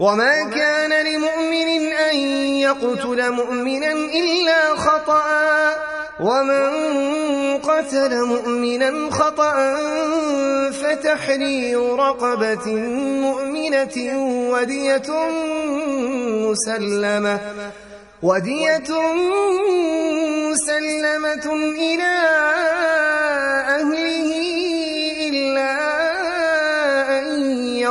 وما كان لمؤمن أن يقتل مؤمنا إلا خطأ ومن قتل مؤمنا خطأ فتحرير رقبة مؤمنة ودية مسلمة ودية مسلمة إلى